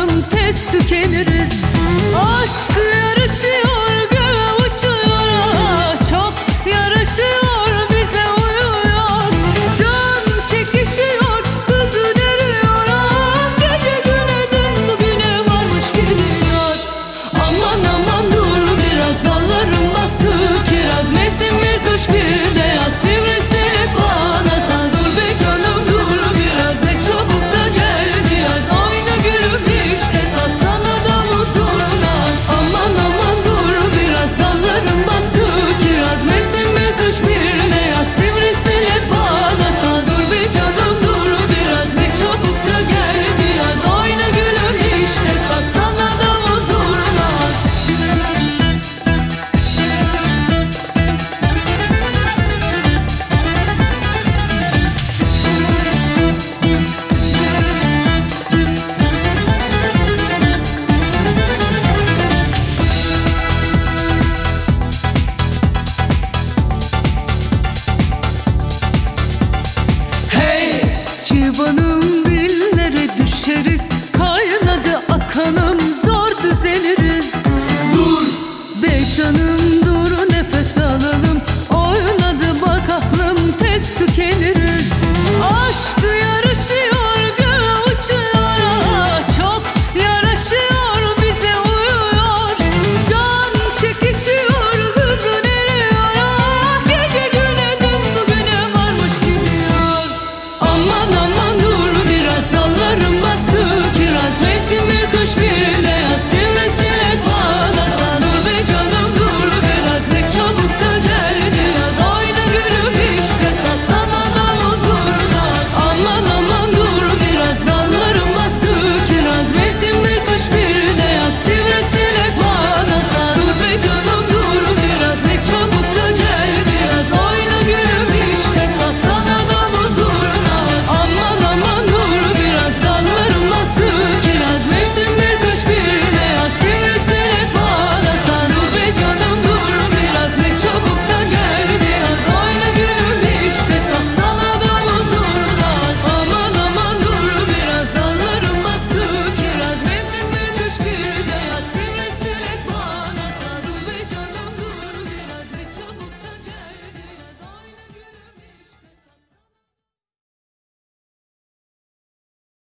Yaşarım tez tükeniriz. Içeriz